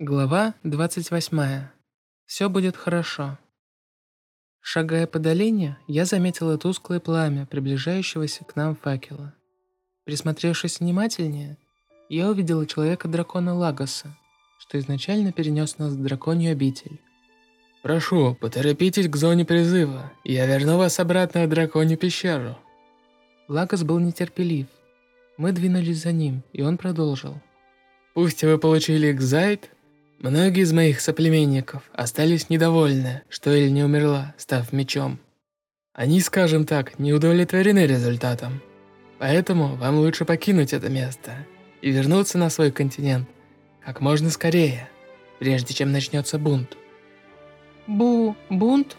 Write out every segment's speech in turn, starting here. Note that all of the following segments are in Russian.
Глава 28. Все будет хорошо. Шагая по долине, я заметила тусклое пламя приближающегося к нам факела. Присмотревшись внимательнее, я увидела человека-дракона Лагоса, что изначально перенес нас в драконью обитель. «Прошу, поторопитесь к зоне призыва, я верну вас обратно в драконью пещеру». Лагос был нетерпелив. Мы двинулись за ним, и он продолжил. «Пусть вы получили экзайт, многие из моих соплеменников остались недовольны, что Эль не умерла, став мечом. Они, скажем так, не удовлетворены результатом. Поэтому вам лучше покинуть это место и вернуться на свой континент как можно скорее, прежде чем начнется бунт. «Бу... бунт?»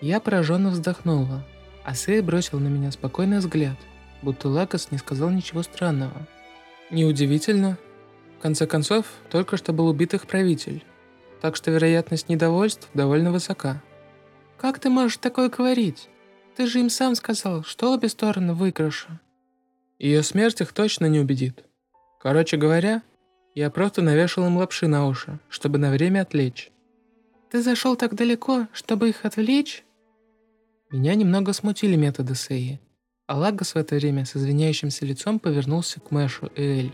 Я пораженно вздохнула, а Сэй бросил на меня спокойный взгляд, будто Лакос не сказал ничего странного. Неудивительно. В конце концов, только что был убит их правитель, так что вероятность недовольств довольно высока. «Как ты можешь такое говорить? Ты же им сам сказал, что обе стороны выигрыша». Ее смерть их точно не убедит. Короче говоря, я просто навешал им лапши на уши, чтобы на время отвлечь. «Ты зашел так далеко, чтобы их отвлечь?» Меня немного смутили методы Сеи, а Лагос в это время с извиняющимся лицом повернулся к Мэшу и Эль.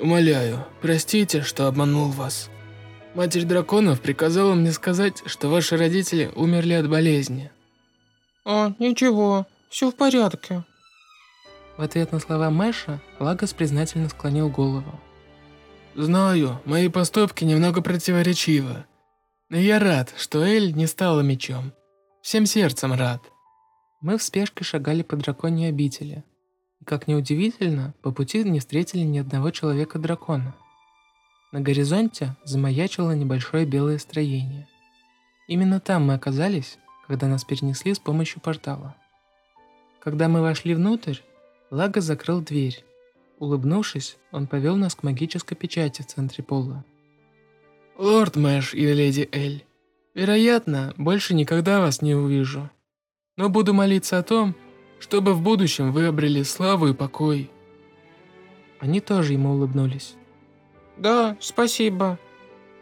«Умоляю, простите, что обманул вас. Матерь драконов приказала мне сказать, что ваши родители умерли от болезни». «О, ничего, все в порядке». В ответ на слова Мэша, Лагос признательно склонил голову. «Знаю, мои поступки немного противоречивы, но я рад, что Эль не стала мечом. Всем сердцем рад. Мы в спешке шагали по драконьей обители. Как неудивительно, по пути не встретили ни одного человека-дракона. На горизонте замаячило небольшое белое строение. Именно там мы оказались, когда нас перенесли с помощью портала. Когда мы вошли внутрь, Лага закрыл дверь. Улыбнувшись, он повел нас к магической печати в центре пола. «Лорд Мэш и леди Эль, вероятно, больше никогда вас не увижу. Но буду молиться о том, чтобы в будущем вы обрели славу и покой». Они тоже ему улыбнулись. «Да, спасибо».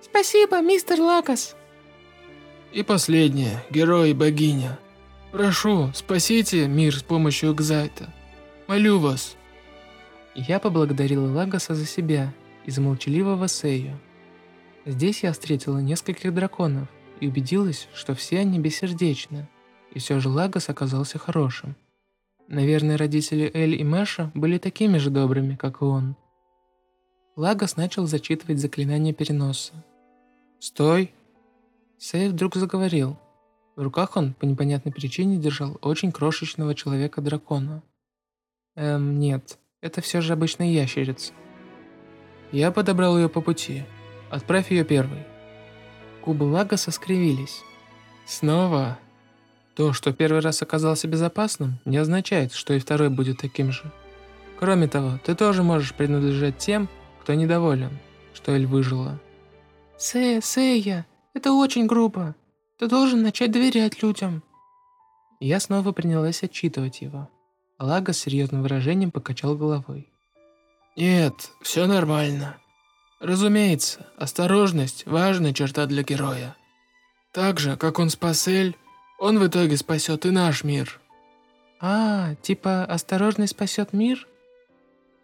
«Спасибо, мистер Лакас». И последнее, герой и богиня. Прошу, спасите мир с помощью Экзайта. Молю вас. Я поблагодарила Лагоса за себя и за молчаливого Сею. Здесь я встретила нескольких драконов и убедилась, что все они бессердечны, и все же Лагос оказался хорошим. Наверное, родители Эль и Мэша были такими же добрыми, как и он. Лагос начал зачитывать заклинание переноса. «Стой!» Сей вдруг заговорил. В руках он по непонятной причине держал очень крошечного человека-дракона. Эм, нет, это все же обычная ящерица. Я подобрал ее по пути. Отправь ее первой. Губы Лагоса скривились. Снова? То, что первый раз оказался безопасным, не означает, что и второй будет таким же. Кроме того, ты тоже можешь принадлежать тем, кто недоволен, что Эль выжила. Сэя, Сэя, это очень грубо. Ты должен начать доверять людям. Я снова принялась отчитывать его. Лага с серьезным выражением покачал головой. «Нет, все нормально. Разумеется, осторожность – важная черта для героя. Так же, как он спас Эль, он в итоге спасет и наш мир. А, типа осторожность спасет мир?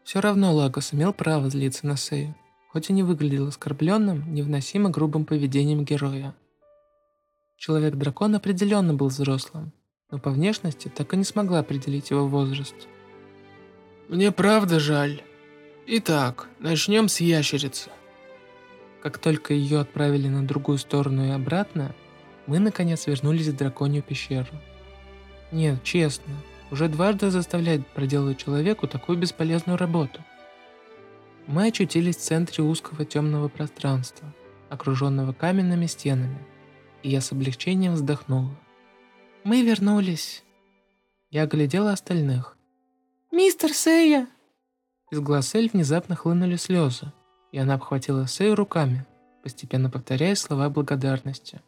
Все равно Лагос имел право злиться на Сею, хоть и не выглядел оскорбленным, невносимо грубым поведением героя. Человек-дракон определенно был взрослым, но по внешности так и не смогла определить его возраст. Мне правда жаль. Итак, начнем с ящерицы. Как только ее отправили на другую сторону и обратно, мы наконец вернулись в драконью пещеру. Нет, честно, уже дважды заставлять проделывать человеку такую бесполезную работу. Мы очутились в центре узкого темного пространства, окруженного каменными стенами, и я с облегчением вздохнула. Мы вернулись. Я оглядела остальных. «Мистер Сэя!» Из глаз Эль внезапно хлынули слезы, и она обхватила Сею руками, постепенно повторяя слова благодарности.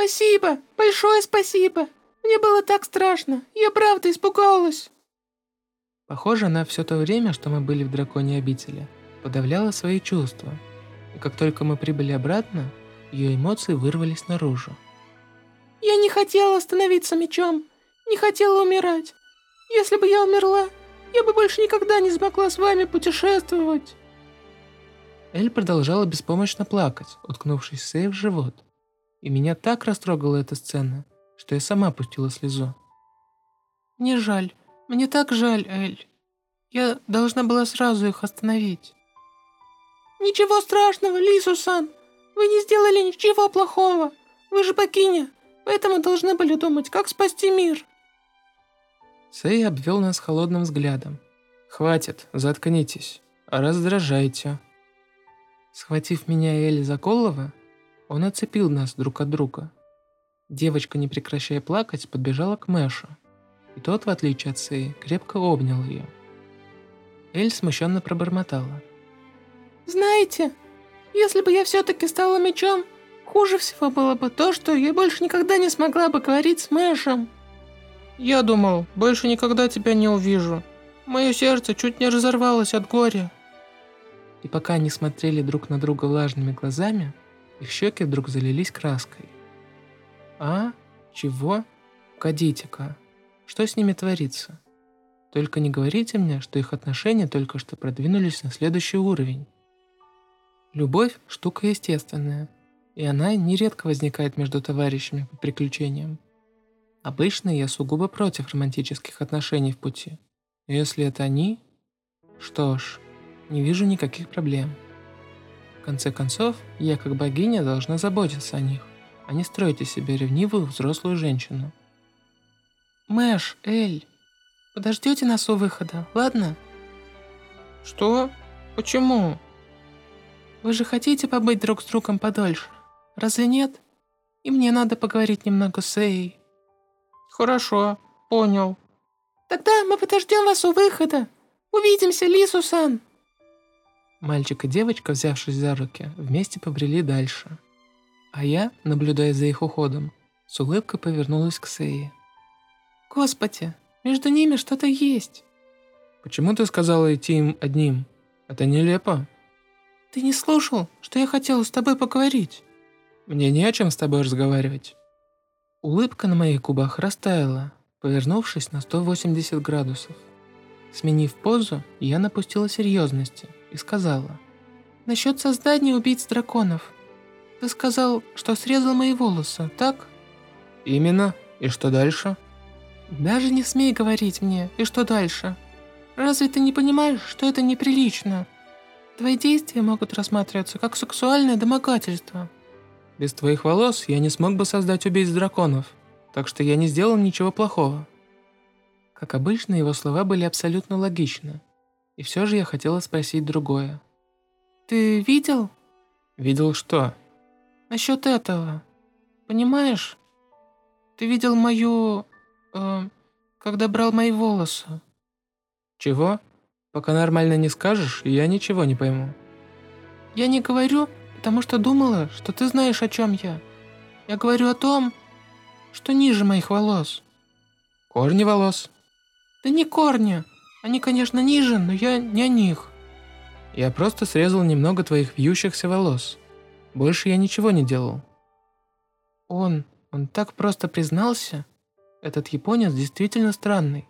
«Спасибо! Большое спасибо! Мне было так страшно! Я правда испугалась!» Похоже, она все то время, что мы были в драконьей обители, подавляла свои чувства. и как только мы прибыли обратно, ее эмоции вырвались наружу. Я не хотела становиться мечом, не хотела умирать. Если бы я умерла, я бы больше никогда не смогла с вами путешествовать. Эль продолжала беспомощно плакать, уткнувшись Сэй в живот. И меня так растрогала эта сцена, что я сама пустила слезу. Мне жаль, мне так жаль, Эль. Я должна была сразу их остановить. Ничего страшного, Лисусан. Вы не сделали ничего плохого. Вы же богиня, поэтому должны были думать, как спасти мир. Сэй обвел нас холодным взглядом. «Хватит, заткнитесь, раздражайте». Схватив меня и Элли за головы, он оцепил нас друг от друга. Девочка, не прекращая плакать, подбежала к Мэшу, и тот, в отличие от Сэй, крепко обнял ее. Эль смущенно пробормотала. «Знаете, если бы я все-таки стала мечом, хуже всего было бы то, что я больше никогда не смогла бы говорить с Мэшем». Я думал, больше никогда тебя не увижу. Мое сердце чуть не разорвалось от горя. И пока они смотрели друг на друга влажными глазами, их щеки вдруг залились краской. А? Чего? Погодите-ка. Что с ними творится? Только не говорите мне, что их отношения только что продвинулись на следующий уровень. Любовь – штука естественная, и она нередко возникает между товарищами по приключениям. Обычно я сугубо против романтических отношений в пути. Но если это они, что ж, не вижу никаких проблем. В конце концов, я как богиня должна заботиться о них, а не строить из себя ревнивую взрослую женщину. Мэш, Эль, подождете нас у выхода, ладно? Что? Почему? Вы же хотите побыть друг с другом подольше, разве нет? И мне надо поговорить немного с Эй. Хорошо, понял. Тогда мы подождем вас у выхода. Увидимся, Лису-сан. Мальчик и девочка, взявшись за руки, вместе побрели дальше. А я, наблюдая за их уходом, с улыбкой повернулась к Сеи. Господи, между ними что-то есть. Почему ты сказала идти им одним? Это нелепо. Ты не слушал, что я хотела с тобой поговорить? Мне не о чем с тобой разговаривать. Улыбка на моих губах растаяла, повернувшись на 180 градусов. Сменив позу, я напустила серьезности и сказала. «Насчет создания убийц драконов. Ты сказал, что срезал мои волосы, так?» «Именно. И что дальше?» «Даже не смей говорить мне, и что дальше? Разве ты не понимаешь, что это неприлично? Твои действия могут рассматриваться как сексуальное домогательство». Без твоих волос я не смог бы создать убийц драконов, так что я не сделал ничего плохого. Как обычно, его слова были абсолютно логичны. И все же я хотела спросить другое. «Ты видел?» «Видел что?» «Насчет этого. Понимаешь? Ты видел мою... Э, когда брал мои волосы». «Чего? Пока нормально не скажешь, я ничего не пойму». «Я не говорю, потому что думала, что ты знаешь, о чем я. Я говорю о том, что ниже моих волос. Корни волос? Да не корни. Они, конечно, ниже, но я не о них. Я просто срезал немного твоих вьющихся волос. Больше я ничего не делал. Он, он так просто признался. Этот японец действительно странный.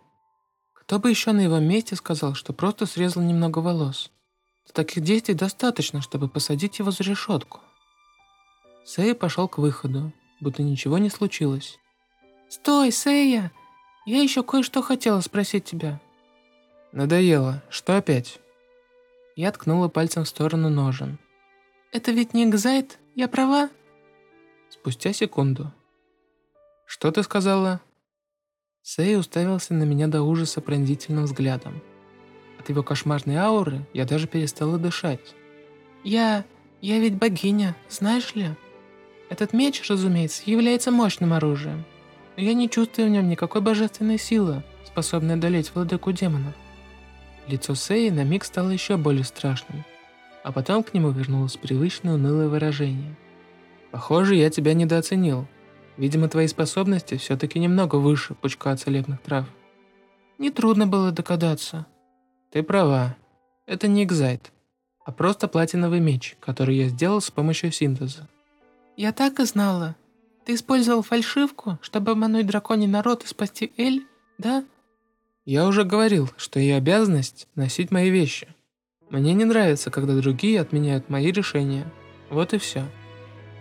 Кто бы еще на его месте сказал, что просто срезал немного волос? Таких действий достаточно, чтобы посадить его за решетку. Сэй пошел к выходу, будто ничего не случилось. «Стой, Сэя! Я еще кое-что хотела спросить тебя». «Надоело. Что опять?» Я ткнула пальцем в сторону ножен. «Это ведь не Экзайт? Я права?» Спустя секунду. «Что ты сказала?» Сэй уставился на меня до ужаса пронзительным взглядом. От его кошмарной ауры я даже перестала дышать. «Я... я ведь богиня, знаешь ли? Этот меч, разумеется, является мощным оружием. Но я не чувствую в нем никакой божественной силы, способной одолеть владыку демонов». Лицо Сеи на миг стало еще более страшным, а потом к нему вернулось привычное унылое выражение. «Похоже, я тебя недооценил. Видимо, твои способности все-таки немного выше пучка целебных трав». Нетрудно было догадаться. Ты права. Это не Экзайт. а просто платиновый меч, который я сделал с помощью синтеза. Я так и знала. Ты использовал фальшивку, чтобы обмануть драконий народ и спасти Эль, да? Я уже говорил, что ее обязанность носить мои вещи. Мне не нравится, когда другие отменяют мои решения. Вот и все.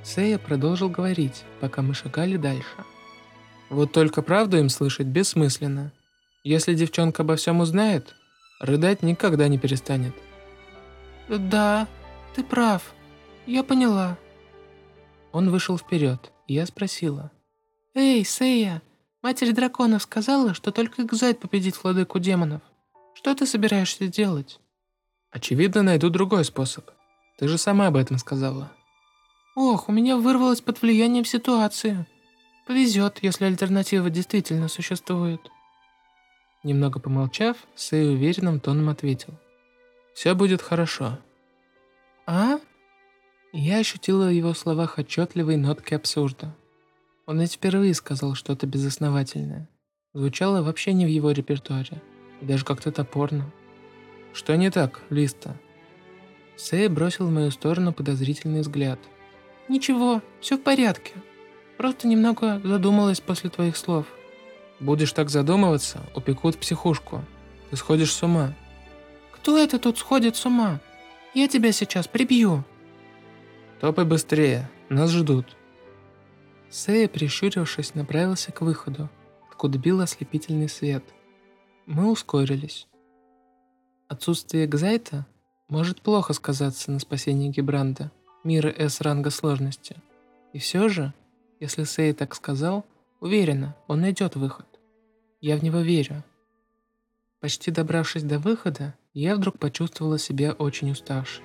Сэя продолжил говорить, пока мы шагали дальше. Вот только правду им слышать бессмысленно. Если девчонка обо всем узнает, рыдать никогда не перестанет. Да, ты прав. Я поняла. Он вышел вперед, и я спросила. Эй, Сэя, Матерь драконов сказала, что только Экзайт победит владыку демонов. Что ты собираешься делать? Очевидно, найду другой способ. Ты же сама об этом сказала. Ох, у меня вырвалось под влиянием ситуации. Повезет, если альтернатива действительно существует. Немного помолчав, Сэй уверенным тоном ответил. «Все будет хорошо». «А?» Я ощутила в его словах отчетливые нотки абсурда. Он ведь впервые сказал что-то безосновательное. Звучало вообще не в его репертуаре. И даже как-то топорно. «Что не так, Листа?» Сэй бросил в мою сторону подозрительный взгляд. «Ничего, все в порядке. Просто немного задумалась после твоих слов». «Будешь так задумываться, упекут в психушку. Ты сходишь с ума». «Кто это тут сходит с ума? Я тебя сейчас прибью». «Топай быстрее, нас ждут». Сэй, прищурившись, направился к выходу, откуда бил ослепительный свет. Мы ускорились. Отсутствие Гзайта может плохо сказаться на спасении Гибранда, мира С-ранга сложности. И все же, если Сэй так сказал, уверена, он найдет выход. Я в него верю. Почти добравшись до выхода, я вдруг почувствовала себя очень уставшей.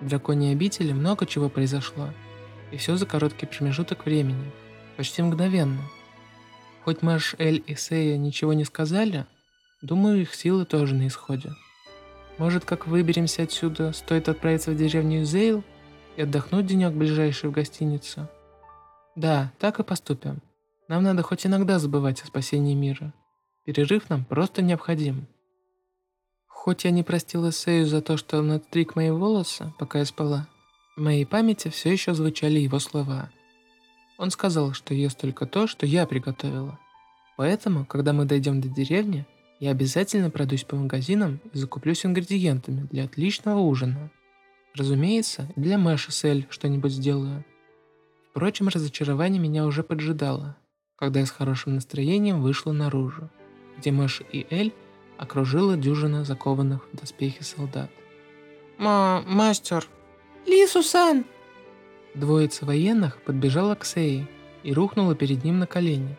В драконьей обители много чего произошло, и все за короткий промежуток времени, почти мгновенно. Хоть Маш Эль и Сея ничего не сказали, думаю, их силы тоже на исходе. Может, как выберемся отсюда, стоит отправиться в деревню Зейл и отдохнуть денек ближайший в гостиницу? Да, так и поступим. Нам надо хоть иногда забывать о спасении мира. Перерыв нам просто необходим. Хоть я не простила Сею за то, что он отстриг мои волосы, пока я спала, в моей памяти все еще звучали его слова. Он сказал, что ест только то, что я приготовила. Поэтому, когда мы дойдем до деревни, я обязательно пройдусь по магазинам и закуплюсь ингредиентами для отличного ужина. Разумеется, для Мэша с что-нибудь сделаю. Впрочем, разочарование меня уже поджидало, когда я с хорошим настроением вышла наружу, где Мэш и Эль окружила дюжина закованных в доспехи солдат. «Ма, мастер, Лису-сан!» Двоица военных подбежала к Сеи и рухнула перед ним на колени.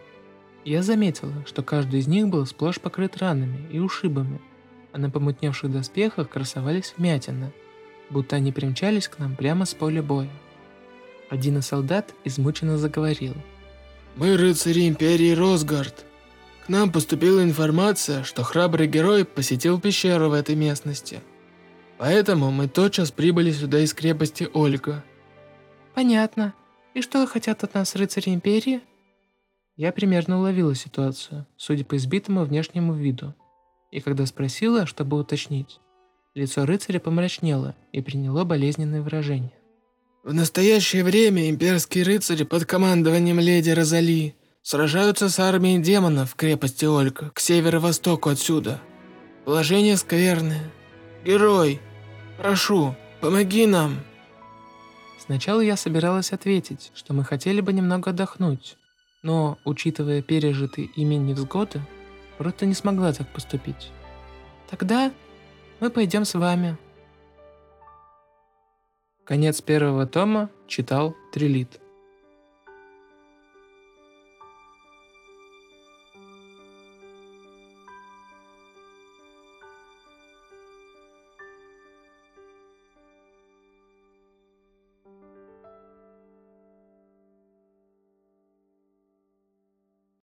Я заметила, что каждый из них был сплошь покрыт ранами и ушибами, а на помутневших доспехах красовались вмятины, будто они примчались к нам прямо с поля боя. Один из солдат измученно заговорил. «Мы рыцари Империи Росгард. К нам поступила информация, что храбрый герой посетил пещеру в этой местности – Поэтому мы тотчас прибыли сюда из крепости Ольга. Понятно. И что хотят от нас рыцари Империи? Я примерно уловила ситуацию, судя по избитому внешнему виду. И когда спросила, чтобы уточнить, лицо рыцаря помрачнело и приняло болезненное выражение. В настоящее время имперские рыцари под командованием леди Розали сражаются с армией демонов в крепости Ольга к северо-востоку отсюда. Положение скверное. Герой, прошу, помоги нам!» Сначала я собиралась ответить, что мы хотели бы немного отдохнуть, но, учитывая пережитые ими невзгоды, просто не смогла так поступить. Тогда мы пойдем с вами. Конец первого тома читал Трилит.